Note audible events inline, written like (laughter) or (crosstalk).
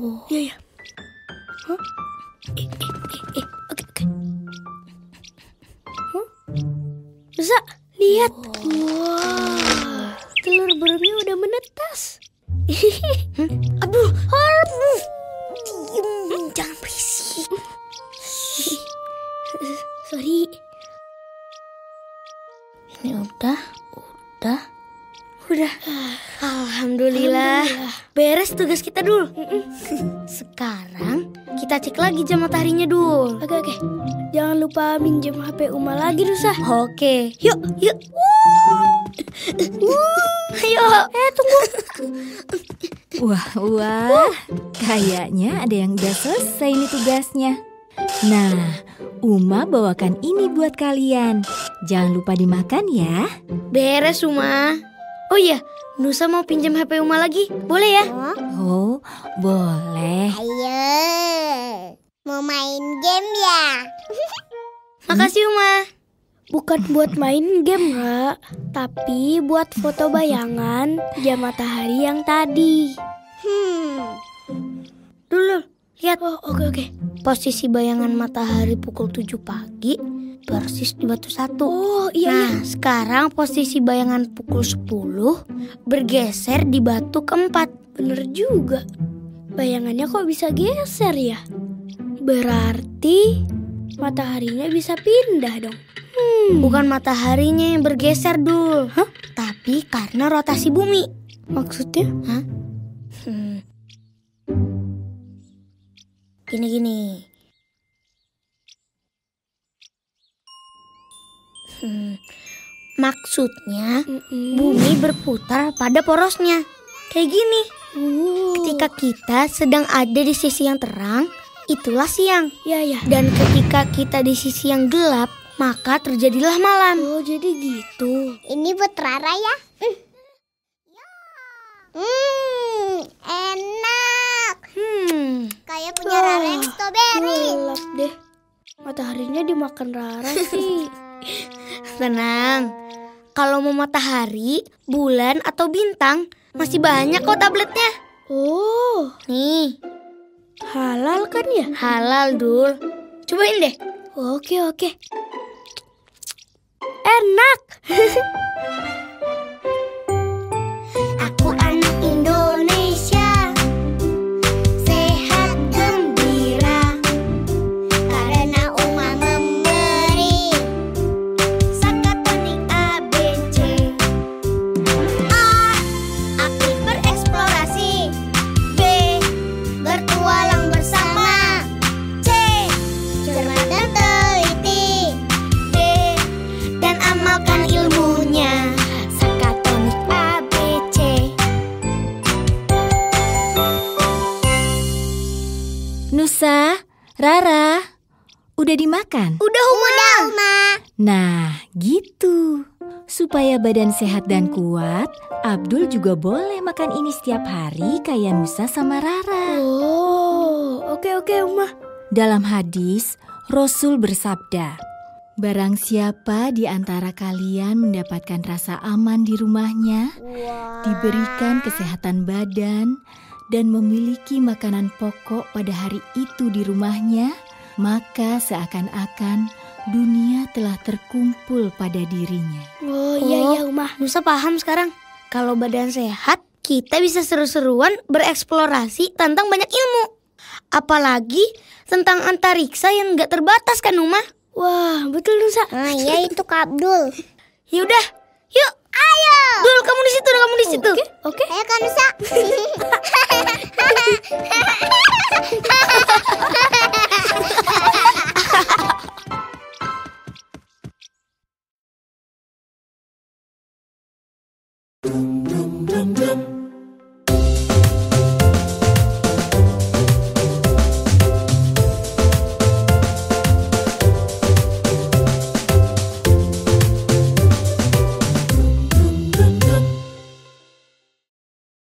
Oh. Iya, iya. Hah? Eh, eh, eh, eh. Oke, oke. Huh? Nusa, lihat. Wah, telur burungnya udah menetas. (laughs) Aduh, harus. Udah. Alhamdulillah. Beres tugas kita dulu. Sekarang kita cek lagi jam mataharinya dulu. Oke, oke. Jangan lupa minjem HP Uma lagi, Nusa. Oke, yuk, yuk. Ayo, (laughs) eh tunggu. Wah, wah. Kayaknya ada yang udah selesai nih tugasnya. Nah, Uma bawakan ini buat kalian. Jangan lupa dimakan ya. Beres, Uma. Oh iya, Nusa mau pinjam HP Uma lagi? Boleh ya? Oh, boleh. Ayo, mau main game ya? (laughs) Makasih, Uma. Bukan buat main game, Ra. Tapi buat foto bayangan jam matahari yang tadi. Hmm, Dulu, lihat. Oh, oke, oke. Posisi bayangan matahari pukul 7 pagi persis di batu satu. Oh, iya, iya. Nah, sekarang posisi bayangan pukul 10 bergeser di batu keempat. Bener juga. Bayangannya kok bisa geser ya? Berarti mataharinya bisa pindah dong. Hmm. Bukan mataharinya yang bergeser dul, Hah? tapi karena rotasi bumi. Maksudnya? Hah? Hmm. Gini-gini. Hmm. Maksudnya Mm-mm. bumi berputar pada porosnya. Kayak gini. Uh. Ketika kita sedang ada di sisi yang terang, itulah siang. Ya, ya. Dan ketika kita di sisi yang gelap, maka terjadilah malam. Oh, jadi gitu. ini buat Rara ya? Hmm. Hmm, enak. Hmm. Kayak punya Rara yang strawberry. Gelap deh. Mataharinya dimakan Rara sih. (laughs) Tenang. Kalau mau matahari, bulan atau bintang, masih banyak kok tabletnya. Oh, Nih, halal kan ya? halal dul. Cobain deh. Oke, oke. Enak. (laughs) Rara, udah dimakan? Udah Uma Uma Nah, gitu. Supaya badan sehat dan kuat, Abdul juga boleh makan ini setiap hari kayak Nusa sama Rara. Oh, oke oke Uma. Dalam hadis, Rasul bersabda, Barang siapa di antara kalian mendapatkan rasa aman di rumahnya, diberikan kesehatan badan, dan memiliki makanan pokok pada hari itu di rumahnya, maka seakan-akan dunia telah terkumpul pada dirinya. Oh, iya Oh. iya Uma. Nusa paham sekarang. Kalau badan sehat, kita bisa seru-seruan bereksplorasi tentang banyak ilmu. Apalagi tentang antariksa yang nggak terbatas kan, Uma? Wah, betul Nusa. Ah iya itu Kak Abdul (laughs) Yaudah, yuk. Ayo Dul, kamu di situ, kamu di situ. Oke. Ayo Kak Nusa (laughs)